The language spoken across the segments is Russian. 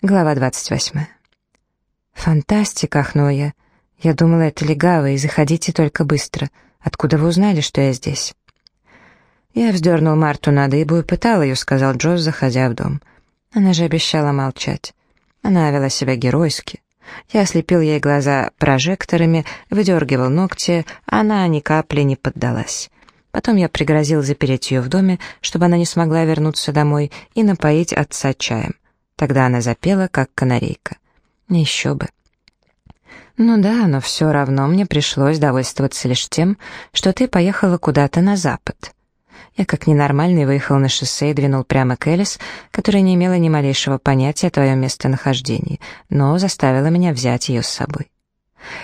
Глава 28. «Фантастика!» — ахнула я. «Я думала, это легавый, и заходите только быстро. Откуда вы узнали, что я здесь?» «Я вздернул Марту на дыбу и пытал ее», — сказал Джоз, заходя в дом. Она же обещала молчать. Она вела себя геройски. Я ослепил ей глаза прожекторами, выдергивал ногти, а она ни капли не поддалась. Потом я пригрозил запереть ее в доме, чтобы она не смогла вернуться домой и напоить отца чаем. Тогда она запела, как канарейка. Еще бы. Ну да, но все равно мне пришлось довольствоваться лишь тем, что ты поехала куда-то на запад. Я как ненормальный выехал на шоссе и двинул прямо к Элис, которая не имела ни малейшего понятия о твоем местонахождении, но заставила меня взять ее с собой.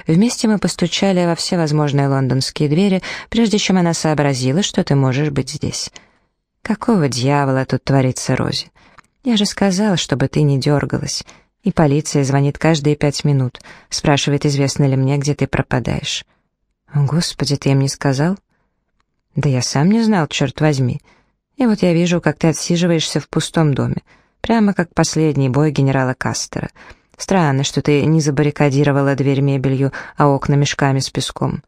Вместе мы постучали во все возможные лондонские двери, прежде чем она сообразила, что ты можешь быть здесь. Какого дьявола тут творится Рози? «Я же сказал, чтобы ты не дергалась. И полиция звонит каждые пять минут, спрашивает, известно ли мне, где ты пропадаешь». «Господи, ты им не сказал?» «Да я сам не знал, черт возьми. И вот я вижу, как ты отсиживаешься в пустом доме, прямо как последний бой генерала Кастера. Странно, что ты не забаррикадировала дверь мебелью, а окна мешками с песком».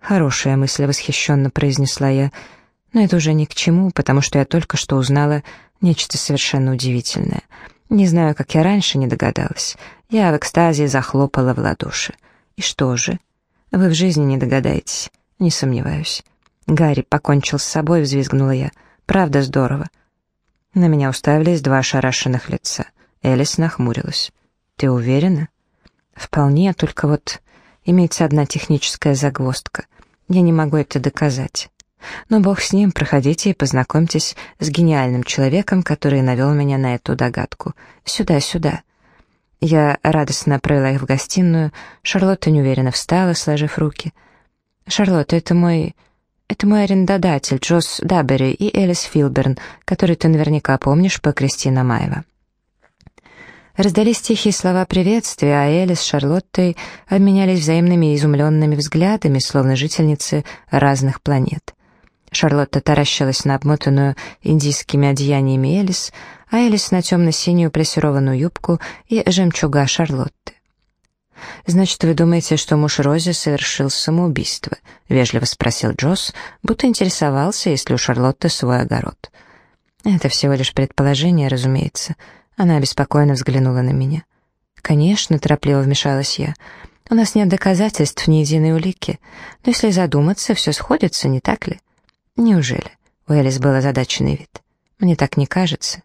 «Хорошая мысль», — восхищенно произнесла я, — но это уже ни к чему, потому что я только что узнала нечто совершенно удивительное. Не знаю, как я раньше не догадалась. Я в экстазе захлопала в ладоши. И что же? Вы в жизни не догадаетесь. Не сомневаюсь. Гарри покончил с собой, взвизгнула я. Правда здорово. На меня уставились два ошарашенных лица. Элис нахмурилась. «Ты уверена?» «Вполне, только вот имеется одна техническая загвоздка. Я не могу это доказать. Но бог с ним, проходите и познакомьтесь с гениальным человеком, который навел меня на эту догадку. Сюда, сюда. Я радостно провела их в гостиную. Шарлотта неуверенно встала, сложив руки. «Шарлотта, это мой... это мой арендодатель, Джосс Даббери и Элис Филберн, который ты наверняка помнишь по Кристина Маева». Раздались тихие слова приветствия, а Элли с Шарлоттой обменялись взаимными изумленными взглядами, словно жительницы разных планет. Шарлотта таращилась на обмотанную индийскими одеяниями Элис, а Элис на темно-синюю плессированную юбку и жемчуга Шарлотты. «Значит, вы думаете, что муж Рози совершил самоубийство?» — вежливо спросил Джосс, будто интересовался, есть ли у Шарлотты свой огород. «Это всего лишь предположение, разумеется». Она обеспокоенно взглянула на меня. «Конечно», — торопливо вмешалась я, — «у нас нет доказательств, ни единой улики, но если задуматься, все сходится, не так ли?» «Неужели?» — у Элис был озадаченный вид. «Мне так не кажется.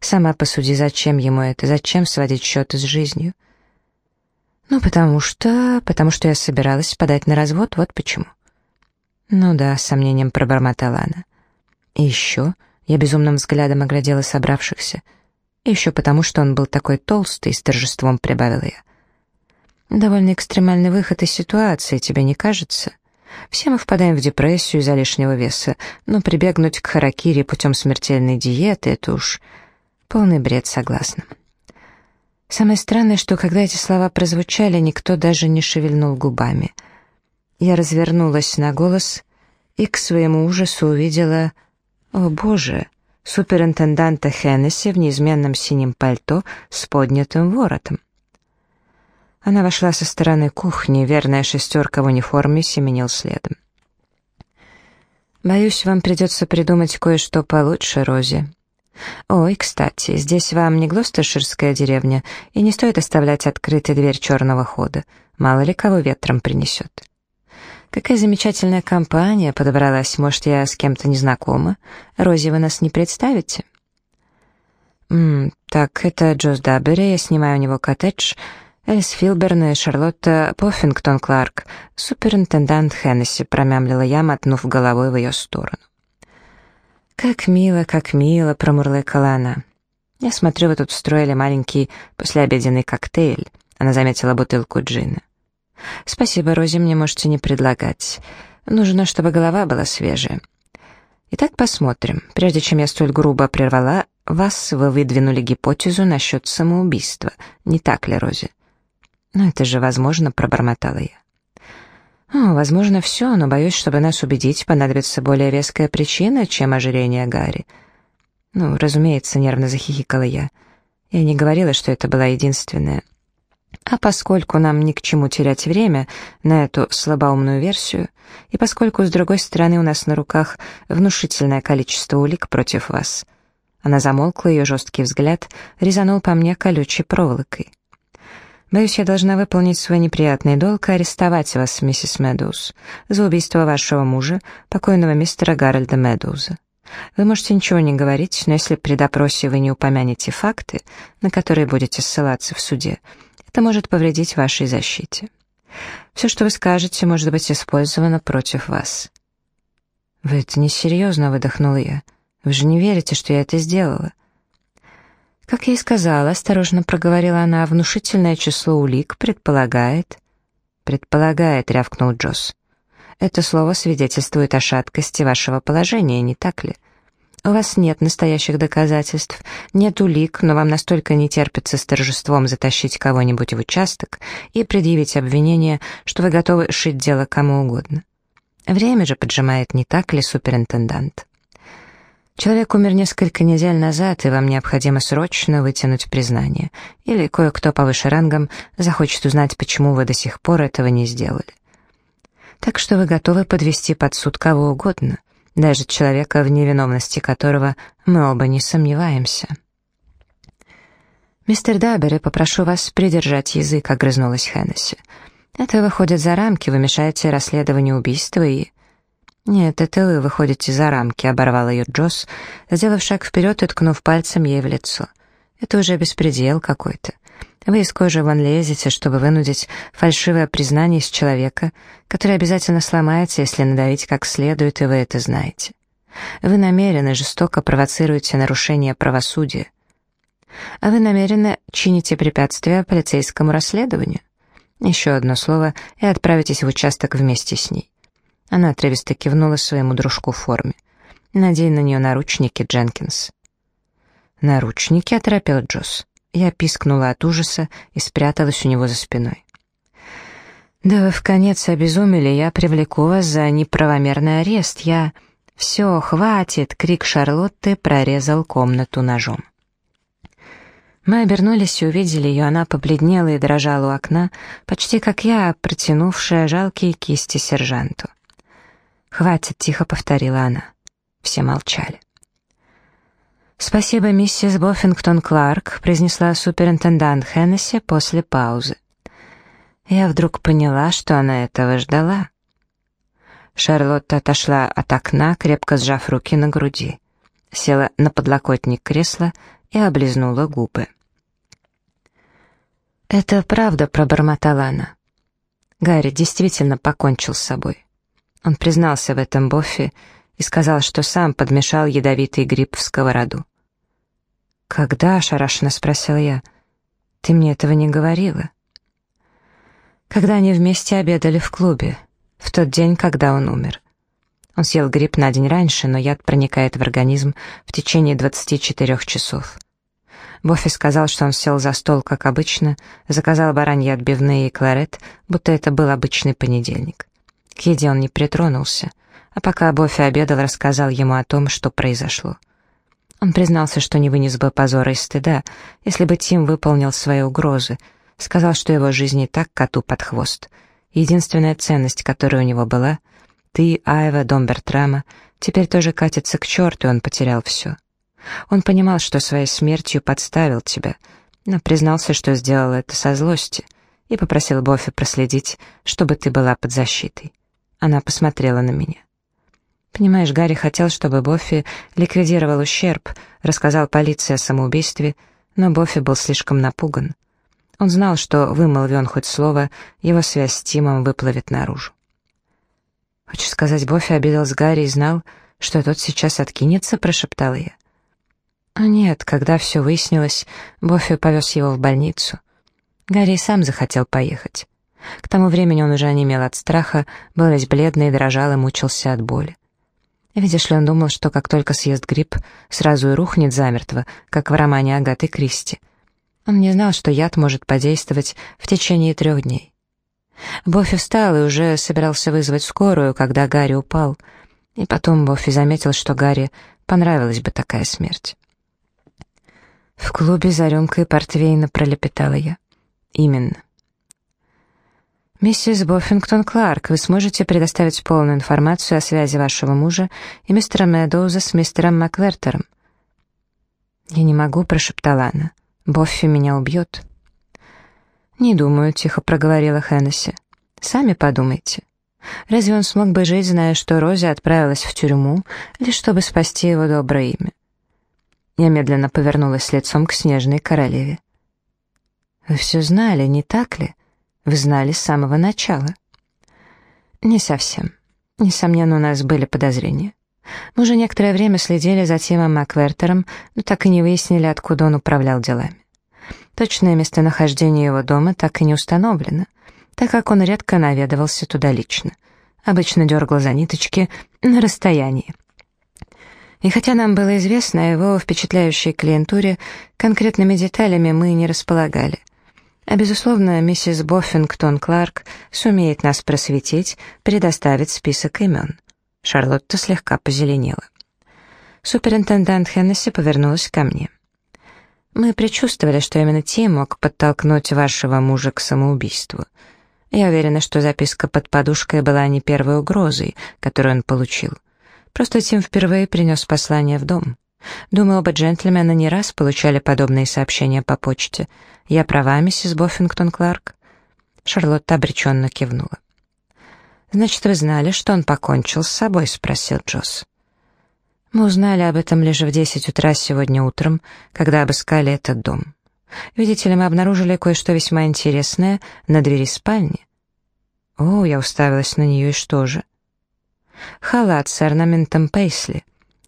Сама посуди, зачем ему это, зачем сводить счеты с жизнью?» «Ну, потому что... потому что я собиралась подать на развод, вот почему». «Ну да», — с сомнением пробормотала она. «И еще...» — я безумным взглядом оглядела собравшихся. «И еще потому, что он был такой толстый», — с торжеством прибавила я. «Довольно экстремальный выход из ситуации, тебе не кажется?» Все мы впадаем в депрессию из-за лишнего веса, но прибегнуть к харакири путем смертельной диеты — это уж полный бред, согласна. Самое странное, что когда эти слова прозвучали, никто даже не шевельнул губами. Я развернулась на голос и к своему ужасу увидела... О, Боже! Суперинтенданта Хеннесси в неизменном синем пальто с поднятым воротом. Она вошла со стороны кухни, верная шестерка в униформе семенил следом. «Боюсь, вам придется придумать кое-что получше, Рози. Ой, кстати, здесь вам не Глостерширская деревня, и не стоит оставлять открытой дверь черного хода, мало ли кого ветром принесет. Какая замечательная компания подобралась, может, я с кем-то не знакома? Рози, вы нас не представите?» «Ммм, так, это Джоз Даббери, я снимаю у него коттедж», Элис Филберн и Шарлотта Поффингтон Кларк, суперинтендант Хеннесси, промямлила я, мотнув головой в ее сторону. «Как мило, как мило», — промурлыкала она. «Я смотрю, вы тут устроили маленький послеобеденный коктейль», — она заметила бутылку джина. «Спасибо, Рози, мне можете не предлагать. Нужно, чтобы голова была свежая». Итак, посмотрим. Прежде чем я столь грубо прервала вас, вы выдвинули гипотезу насчет самоубийства. Не так ли, Рози? «Но это же возможно», — пробормотала я. «О, возможно, все, но боюсь, чтобы нас убедить, понадобится более веская причина, чем ожирение Гарри». «Ну, разумеется», — нервно захихикала я. Я не говорила, что это была единственная. А поскольку нам ни к чему терять время на эту слабоумную версию, и поскольку, с другой стороны, у нас на руках внушительное количество улик против вас, она замолкла, ее жесткий взгляд резанул по мне колючей проволокой. Боюсь, я должна выполнить свой неприятный долг и арестовать вас, миссис Медоуз, за убийство вашего мужа, покойного мистера Гарольда Медоуза. Вы можете ничего не говорить, но если при допросе вы не упомянете факты, на которые будете ссылаться в суде, это может повредить вашей защите. Все, что вы скажете, может быть использовано против вас». «Вы это несерьезно», — выдохнула я. «Вы же не верите, что я это сделала?» «Как я и сказала», — осторожно проговорила она, — «внушительное число улик предполагает...» «Предполагает», — рявкнул Джосс. «Это слово свидетельствует о шаткости вашего положения, не так ли?» У вас нет настоящих доказательств, нет улик, но вам настолько не терпится с торжеством затащить кого-нибудь в участок и предъявить обвинение, что вы готовы шить дело кому угодно. Время же поджимает, не так ли, суперинтендант? Человек умер несколько недель назад, и вам необходимо срочно вытянуть признание. Или кое-кто повыше рангом захочет узнать, почему вы до сих пор этого не сделали. Так что вы готовы подвести под суд кого угодно — даже человека, в невиновности которого мы оба не сомневаемся. «Мистер Дабер, я попрошу вас придержать язык», — огрызнулась Хеннесси. «Это выходит за рамки, вы мешаете расследованию убийства и...» «Нет, это вы выходите за рамки», — оборвал ее Джосс, сделав шаг вперед и ткнув пальцем ей в лицо. «Это уже беспредел какой-то. Вы из кожи вон лезете, чтобы вынудить фальшивое признание из человека, который обязательно сломается, если надавить как следует, и вы это знаете. Вы намеренно жестоко провоцируете нарушение правосудия. А вы намеренно чините препятствия полицейскому расследованию. Еще одно слово, и отправитесь в участок вместе с ней. Она отрывисто кивнула своему дружку в форме. «Надень на нее наручники, Дженкинс». «Наручники?» — оторопел Джосс. Я пискнула от ужаса и спряталась у него за спиной. «Да вы в конец обезумели, я привлеку вас за неправомерный арест, я...» «Все, хватит!» — крик Шарлотты прорезал комнату ножом. Мы обернулись и увидели ее, она побледнела и дрожала у окна, почти как я, протянувшая жалкие кисти сержанту. «Хватит!» — тихо повторила она. Все молчали. «Спасибо, миссис Боффингтон Кларк», — произнесла суперинтендант Хеннесси после паузы. Я вдруг поняла, что она этого ждала. Шарлотта отошла от окна, крепко сжав руки на груди, села на подлокотник кресла и облизнула губы. «Это правда», — пробормотала она. Гарри действительно покончил с собой. Он признался в этом Боффи и сказал, что сам подмешал ядовитый гриб в сковороду. «Когда?» — ошарашенно спросил я. «Ты мне этого не говорила?» «Когда они вместе обедали в клубе, в тот день, когда он умер. Он съел гриб на день раньше, но яд проникает в организм в течение 24 часов». Боффи сказал, что он сел за стол, как обычно, заказал бараньи отбивные и кларет, будто это был обычный понедельник. К еде он не притронулся, а пока Боффи обедал, рассказал ему о том, что произошло. Он признался, что не вынес бы позора и стыда, если бы Тим выполнил свои угрозы, сказал, что его жизнь не так коту под хвост. Единственная ценность, которая у него была, ты, Айва, дом Бертрама, теперь тоже катится к черту, и он потерял все. Он понимал, что своей смертью подставил тебя, но признался, что сделал это со злости, и попросил Боффи проследить, чтобы ты была под защитой. Она посмотрела на меня. Понимаешь, Гарри хотел, чтобы Боффи ликвидировал ущерб, рассказал полиции о самоубийстве, но Боффи был слишком напуган. Он знал, что, вымолви он хоть слово, его связь с Тимом выплывет наружу. «Хочешь сказать, Боффи обидел с Гарри и знал, что тот сейчас откинется?» — прошептала я. «О нет, когда все выяснилось, Боффи повез его в больницу. Гарри сам захотел поехать. К тому времени он уже онемел от страха, был весь бледный, дрожал и мучился от боли. Видишь ли, он думал, что как только съест гриб, сразу и рухнет замертво, как в романе Агаты Кристи. Он не знал, что яд может подействовать в течение трех дней. Боффи встал и уже собирался вызвать скорую, когда Гарри упал. И потом Боффи заметил, что Гарри понравилась бы такая смерть. В клубе за рюмкой портвейна пролепетала я. «Именно». «Миссис Боффингтон Кларк, вы сможете предоставить полную информацию о связи вашего мужа и мистера Мэдоуза с мистером Маквертером?» «Я не могу», — прошептала она. «Боффи меня убьет». «Не думаю», — тихо проговорила Хеннесси. «Сами подумайте. Разве он смог бы жить, зная, что Рози отправилась в тюрьму, лишь чтобы спасти его доброе имя?» Я медленно повернулась лицом к снежной королеве. «Вы все знали, не так ли?» Вы знали с самого начала. Не совсем. Несомненно, у нас были подозрения. Мы уже некоторое время следили за Тимом Маквертером, но так и не выяснили, откуда он управлял делами. Точное местонахождение его дома так и не установлено, так как он редко наведывался туда лично. Обычно дергал за ниточки на расстоянии. И хотя нам было известно о его впечатляющей клиентуре, конкретными деталями мы не располагали. А, безусловно, миссис Боффингтон Кларк сумеет нас просветить, предоставить список имен. Шарлотта слегка позеленела. Суперинтендант Хеннесси повернулась ко мне. «Мы предчувствовали, что именно Тим мог подтолкнуть вашего мужа к самоубийству. Я уверена, что записка под подушкой была не первой угрозой, которую он получил. Просто Тим впервые принес послание в дом. Думаю, оба джентльмена не раз получали подобные сообщения по почте. Я права, миссис Боффингтон Кларк?» Шарлотта обреченно кивнула. «Значит, вы знали, что он покончил с собой?» — спросил Джосс. «Мы узнали об этом лишь в десять утра сегодня утром, когда обыскали этот дом. Видите ли, мы обнаружили кое-что весьма интересное на двери спальни». «О, я уставилась на нее, и что же?» «Халат с орнаментом Пейсли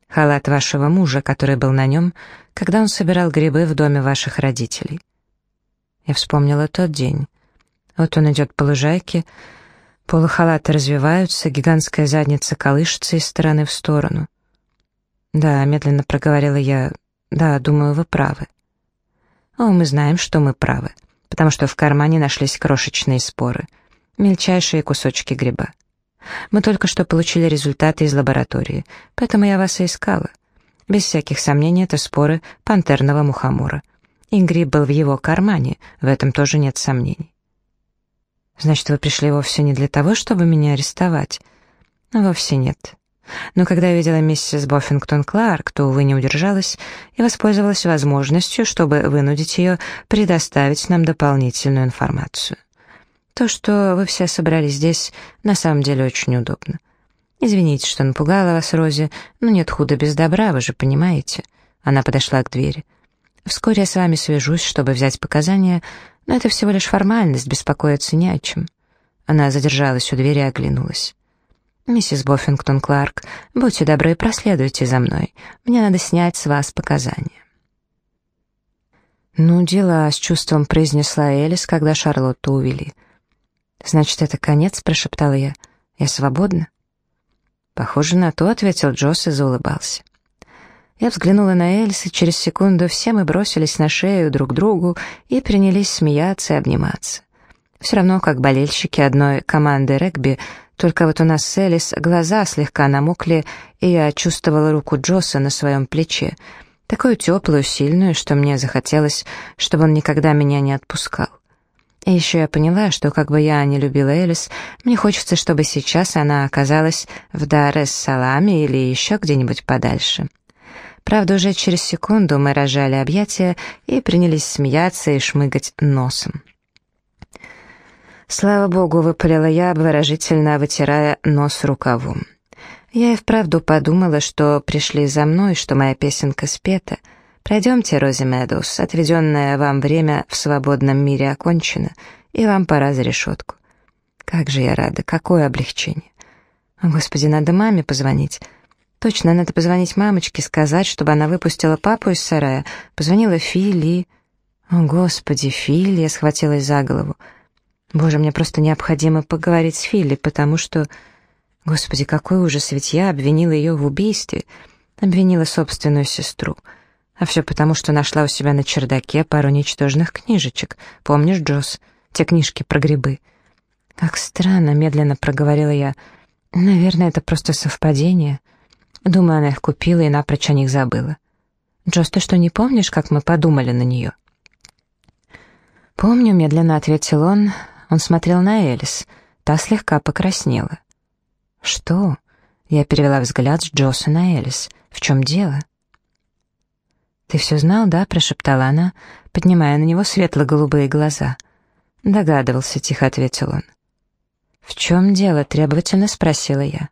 халат вашего мужа, который был на нем, когда он собирал грибы в доме ваших родителей. Я вспомнила тот день. Вот он идет по лужайке, полы халата развиваются, гигантская задница колышется из стороны в сторону. «Да», — медленно проговорила я, — «да, думаю, вы правы». «О, мы знаем, что мы правы, потому что в кармане нашлись крошечные споры, мельчайшие кусочки гриба. Мы только что получили результаты из лаборатории, поэтому я вас и искала. Без всяких сомнений, это споры пантерного мухомора. И гриб был в его кармане, в этом тоже нет сомнений. Значит, вы пришли вовсе не для того, чтобы меня арестовать? Вовсе нет. Но когда я видела миссис Боффингтон Кларк, то, увы, не удержалась и воспользовалась возможностью, чтобы вынудить ее предоставить нам дополнительную информацию. То, что вы все собрались здесь, на самом деле очень удобно. Извините, что напугала вас, Рози, но нет худа без добра, вы же понимаете. Она подошла к двери. Вскоре я с вами свяжусь, чтобы взять показания, но это всего лишь формальность, беспокоиться не о чем. Она задержалась у двери и оглянулась. «Миссис Боффингтон Кларк, будьте добры, проследуйте за мной. Мне надо снять с вас показания». «Ну, дела», — с чувством произнесла Элис, когда Шарлотту увели. «Значит, это конец?» — прошептала я. «Я свободна?» «Похоже на то», — ответил Джосс и заулыбался. Я взглянула на Эльс, и через секунду все мы бросились на шею друг другу и принялись смеяться и обниматься. Все равно, как болельщики одной команды регби, только вот у нас с Элис глаза слегка намокли, и я чувствовала руку Джосса на своем плече, такую теплую, сильную, что мне захотелось, чтобы он никогда меня не отпускал. И еще я поняла, что как бы я не любила Элис, мне хочется, чтобы сейчас она оказалась в Дар-эс-Саламе или еще где-нибудь подальше. Правда, уже через секунду мы рожали объятия и принялись смеяться и шмыгать носом. Слава богу, выпалила я, обворожительно вытирая нос рукавом. Я и вправду подумала, что пришли за мной, что моя песенка спета — Пройдемте, Рози Мэдоуз, отведенное вам время в свободном мире окончено, и вам пора за решетку. Как же я рада, какое облегчение. Господи, надо маме позвонить. Точно, надо позвонить мамочке, сказать, чтобы она выпустила папу из сарая. Позвонила Фили. О, Господи, Фили, я схватилась за голову. Боже, мне просто необходимо поговорить с Фили, потому что... Господи, какой ужас, ведь я обвинила ее в убийстве. Обвинила собственную сестру. А все потому, что нашла у себя на чердаке пару ничтожных книжечек. Помнишь, Джосс? Те книжки про грибы. Как странно, медленно проговорила я. Наверное, это просто совпадение. Думаю, она их купила и напрочь о них забыла. Джос, ты что, не помнишь, как мы подумали на нее?» «Помню», — медленно ответил он. Он смотрел на Элис. Та слегка покраснела. «Что?» — я перевела взгляд с Джоса на Элис. «В чем дело?» «Ты все знал, да?» — прошептала она, поднимая на него светло-голубые глаза. «Догадывался», — тихо ответил он. «В чем дело?» — требовательно спросила я.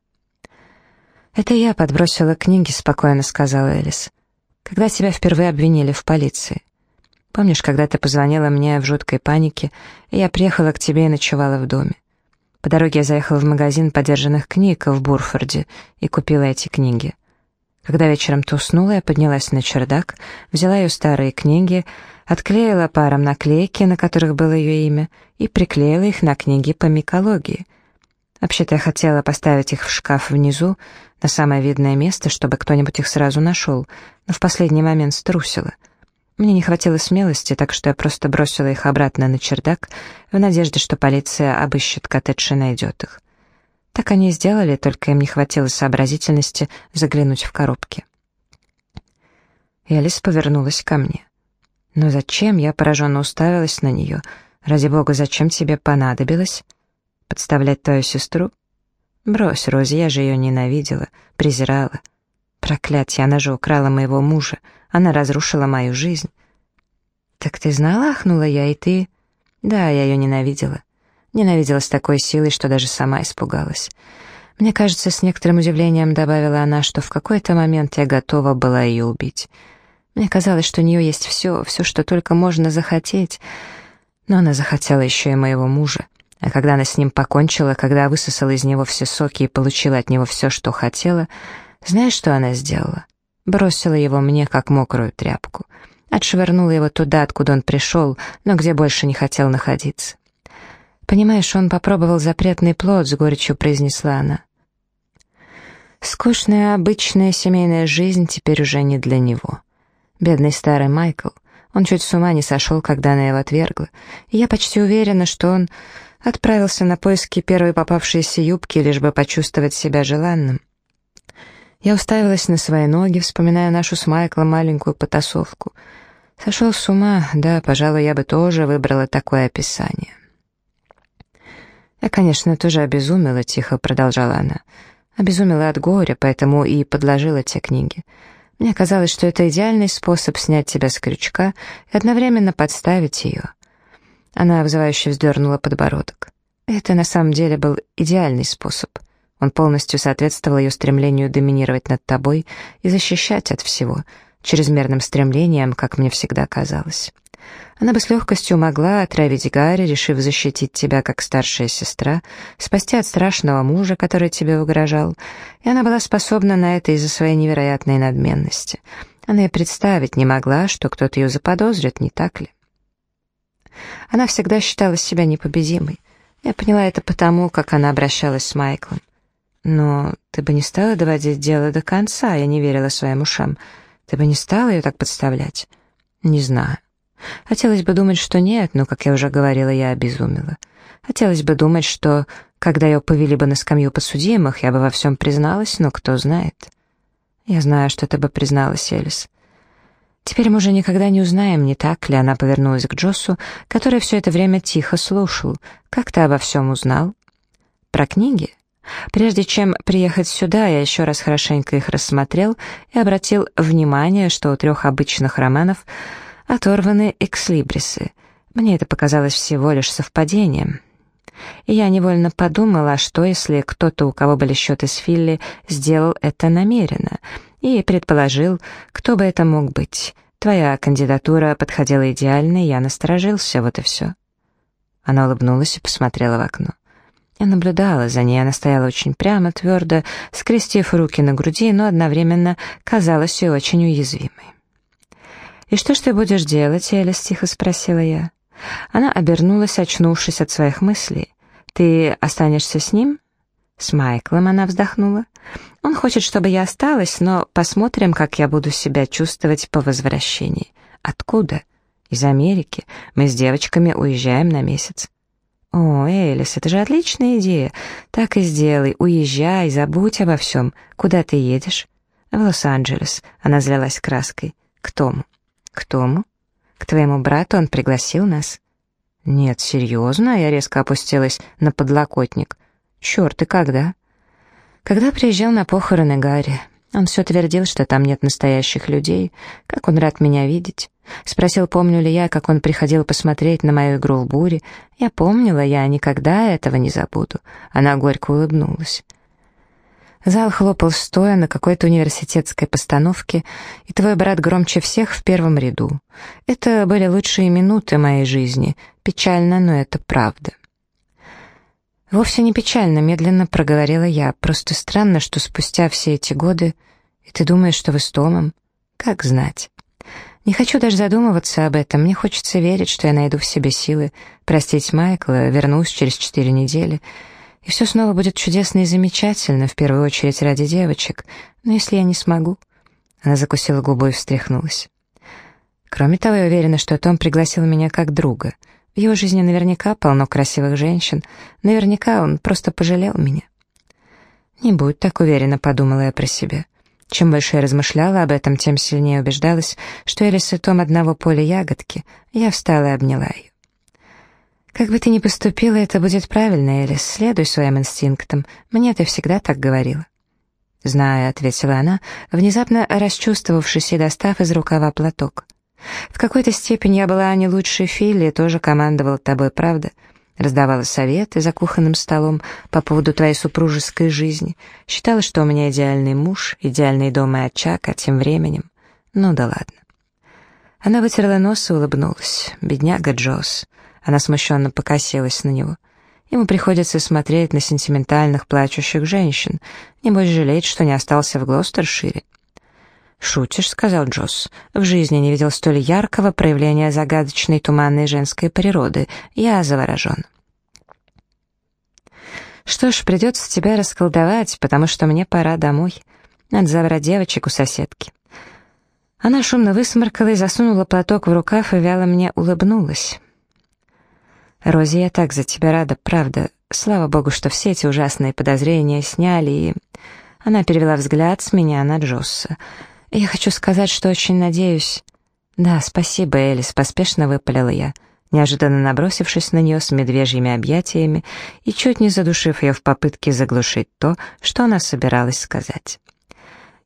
«Это я подбросила книги», — спокойно сказала Элис. «Когда тебя впервые обвинили в полиции? Помнишь, когда ты позвонила мне в жуткой панике, и я приехала к тебе и ночевала в доме? По дороге я заехала в магазин подержанных книг в Бурфорде и купила эти книги. Когда вечером ты уснула, я поднялась на чердак, взяла ее старые книги, отклеила паром наклейки, на которых было ее имя, и приклеила их на книги по микологии. Вообще-то я хотела поставить их в шкаф внизу, на самое видное место, чтобы кто-нибудь их сразу нашел, но в последний момент струсила. Мне не хватило смелости, так что я просто бросила их обратно на чердак в надежде, что полиция обыщет коттедж и найдет их. Так они и сделали, только им не хватило сообразительности заглянуть в коробки. И Алис повернулась ко мне. «Но зачем?» — я пораженно уставилась на нее. «Ради бога, зачем тебе понадобилось? Подставлять твою сестру?» «Брось, Рози, я же ее ненавидела, презирала. Проклятье, она же украла моего мужа, она разрушила мою жизнь». «Так ты знала?» — ахнула я, и ты... «Да, я ее ненавидела. Ненавидела с такой силой, что даже сама испугалась. Мне кажется, с некоторым удивлением добавила она, что в какой-то момент я готова была ее убить. Мне казалось, что у нее есть все, все, что только можно захотеть. Но она захотела еще и моего мужа. А когда она с ним покончила, когда высосала из него все соки и получила от него все, что хотела, знаешь, что она сделала? Бросила его мне, как мокрую тряпку. Отшвырнула его туда, откуда он пришел, но где больше не хотел находиться. «Понимаешь, он попробовал запретный плод», — с горечью произнесла она. Скучная, обычная семейная жизнь теперь уже не для него. Бедный старый Майкл. Он чуть с ума не сошел, когда она его отвергла. И я почти уверена, что он отправился на поиски первой попавшейся юбки, лишь бы почувствовать себя желанным. Я уставилась на свои ноги, вспоминая нашу с Майклом маленькую потасовку. Сошел с ума, да, пожалуй, я бы тоже выбрала такое описание. «Я, конечно, тоже обезумела», — тихо продолжала она. «Обезумела от горя, поэтому и подложила те книги. Мне казалось, что это идеальный способ снять тебя с крючка и одновременно подставить ее». Она вызывающе вздернула подбородок. Это на самом деле был идеальный способ. Он полностью соответствовал ее стремлению доминировать над тобой и защищать от всего, чрезмерным стремлением, как мне всегда казалось. Она бы с легкостью могла отравить Гарри, решив защитить тебя как старшая сестра, спасти от страшного мужа, который тебе угрожал, и она была способна на это из-за своей невероятной надменности. Она и представить не могла, что кто-то ее заподозрит, не так ли? Она всегда считала себя непобедимой. Я поняла это потому, как она обращалась с Майклом. Но ты бы не стала доводить дело до конца, я не верила своим ушам. Ты бы не стала ее так подставлять? Не знаю. Хотелось бы думать, что нет, но, как я уже говорила, я обезумела. Хотелось бы думать, что, когда ее повели бы на скамью подсудимых, я бы во всем призналась, но кто знает. Я знаю, что ты бы призналась, Элис. Теперь мы уже никогда не узнаем, не так ли, она повернулась к Джоссу, который все это время тихо слушал. Как ты обо всем узнал? Про книги? Прежде чем приехать сюда, я еще раз хорошенько их рассмотрел и обратил внимание, что у трех обычных романов — оторваны экслибрисы. Мне это показалось всего лишь совпадением. И я невольно подумала, что если кто-то, у кого были счеты с Филли, сделал это намеренно, и предположил, кто бы это мог быть. Твоя кандидатура подходила идеально, и я насторожился, вот и все. Она улыбнулась и посмотрела в окно. Я наблюдала за ней, она стояла очень прямо, твердо, скрестив руки на груди, но одновременно казалась и очень уязвимой. «И что ж ты будешь делать, Элис?» — тихо спросила я. Она обернулась, очнувшись от своих мыслей. «Ты останешься с ним?» «С Майклом», — она вздохнула. «Он хочет, чтобы я осталась, но посмотрим, как я буду себя чувствовать по возвращении». «Откуда?» «Из Америки. Мы с девочками уезжаем на месяц». «О, Элис, это же отличная идея. Так и сделай. Уезжай, забудь обо всем. Куда ты едешь?» «В Лос-Анджелес». Она злилась краской. «К Тому». «К Тому? К твоему брату он пригласил нас?» «Нет, серьезно?» Я резко опустилась на подлокотник. «Черт, и когда?» «Когда приезжал на похороны Гарри. Он все твердил, что там нет настоящих людей, как он рад меня видеть. Спросил, помню ли я, как он приходил посмотреть на мою игру в буре. Я помнила, я никогда этого не забуду. Она горько улыбнулась. Зал хлопал стоя на какой-то университетской постановке, и твой брат громче всех в первом ряду. Это были лучшие минуты моей жизни. Печально, но это правда. Вовсе не печально, медленно проговорила я. Просто странно, что спустя все эти годы... И ты думаешь, что вы с Томом? Как знать. Не хочу даже задумываться об этом. Мне хочется верить, что я найду в себе силы простить Майкла, вернусь через четыре недели, и все снова будет чудесно и замечательно, в первую очередь ради девочек. Но если я не смогу... Она закусила губу и встряхнулась. Кроме того, я уверена, что Том пригласил меня как друга. В его жизни наверняка полно красивых женщин. Наверняка он просто пожалел меня. «Не будь так уверена», — подумала я про себя. Чем больше я размышляла об этом, тем сильнее убеждалась, что Элис и Том одного поля ягодки. Я встала и обняла ее. «Как бы ты ни поступила, это будет правильно, Элис. Следуй своим инстинктам. Мне ты всегда так говорила». «Знаю», — ответила она, внезапно расчувствовавшись и достав из рукава платок. «В какой-то степени я была не лучше Филли тоже командовала тобой, правда?» раздавала советы за кухонным столом по поводу твоей супружеской жизни, считала, что у меня идеальный муж, идеальный дом и очаг, а тем временем... Ну да ладно. Она вытерла нос и улыбнулась. Бедняга Джосс. Она смущенно покосилась на него. Ему приходится смотреть на сентиментальных плачущих женщин. Небось жалеть, что не остался в Глостершире. «Шутишь», — сказал Джосс. «В жизни не видел столь яркого проявления загадочной туманной женской природы. Я заворожен». «Что ж, придется тебя расколдовать, потому что мне пора домой. Надо забрать девочек у соседки». Она шумно высморкала и засунула платок в рукав и вяло мне улыбнулась. «Рози, я так за тебя рада, правда. Слава богу, что все эти ужасные подозрения сняли, и...» Она перевела взгляд с меня на Джосса. «Я хочу сказать, что очень надеюсь...» «Да, спасибо, Элис», — поспешно выпалила я, неожиданно набросившись на нее с медвежьими объятиями и чуть не задушив ее в попытке заглушить то, что она собиралась сказать.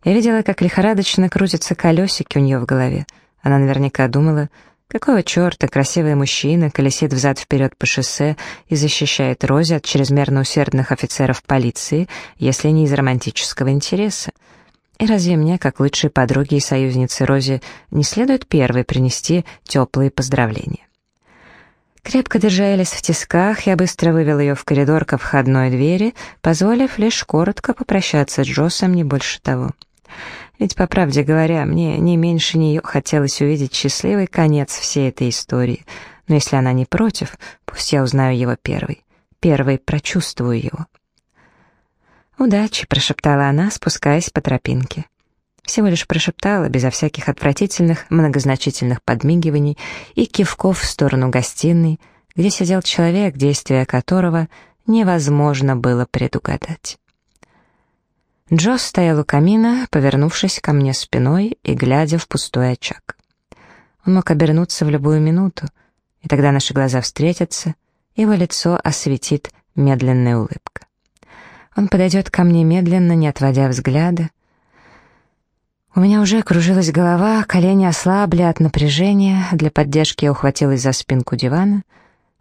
Я видела, как лихорадочно крутятся колесики у нее в голове. Она наверняка думала, какого черта красивый мужчина колесит взад-вперед по шоссе и защищает Рози от чрезмерно усердных офицеров полиции, если не из романтического интереса. И разве мне, как лучшей подруге и союзнице Розе, не следует первой принести теплые поздравления? Крепко держа Элис в тисках, я быстро вывел ее в коридор ко входной двери, позволив лишь коротко попрощаться с Джоссом, не больше того. Ведь, по правде говоря, мне не меньше нее хотелось увидеть счастливый конец всей этой истории. Но если она не против, пусть я узнаю его первой. Первой прочувствую его. «Удачи», — прошептала она, спускаясь по тропинке. Всего лишь прошептала, безо всяких отвратительных, многозначительных подмигиваний и кивков в сторону гостиной, где сидел человек, действия которого невозможно было предугадать. Джо стоял у камина, повернувшись ко мне спиной и глядя в пустой очаг. Он мог обернуться в любую минуту, и тогда наши глаза встретятся, его лицо осветит медленная улыбка. Он подойдет ко мне медленно, не отводя взгляда. У меня уже кружилась голова, колени ослабли от напряжения. Для поддержки я ухватилась за спинку дивана.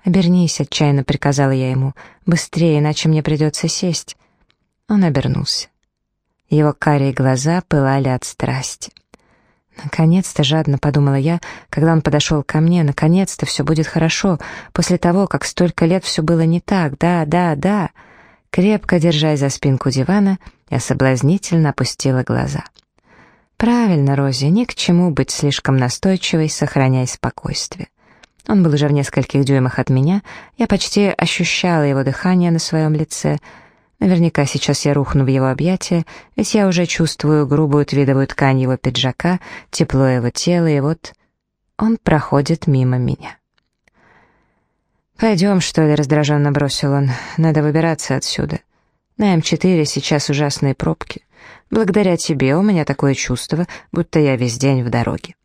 «Обернись», — отчаянно приказала я ему. «Быстрее, иначе мне придется сесть». Он обернулся. Его карие глаза пылали от страсти. «Наконец-то», — жадно подумала я, когда он подошел ко мне, «наконец-то все будет хорошо, после того, как столько лет все было не так, да, да, да». Крепко держась за спинку дивана, я соблазнительно опустила глаза. «Правильно, Рози, ни к чему быть слишком настойчивой, сохраняя спокойствие». Он был уже в нескольких дюймах от меня, я почти ощущала его дыхание на своем лице. Наверняка сейчас я рухну в его объятия, ведь я уже чувствую грубую твидовую ткань его пиджака, тепло его тела, и вот он проходит мимо меня. «Пойдем, что ли?» — раздраженно бросил он. «Надо выбираться отсюда. На М4 сейчас ужасные пробки. Благодаря тебе у меня такое чувство, будто я весь день в дороге».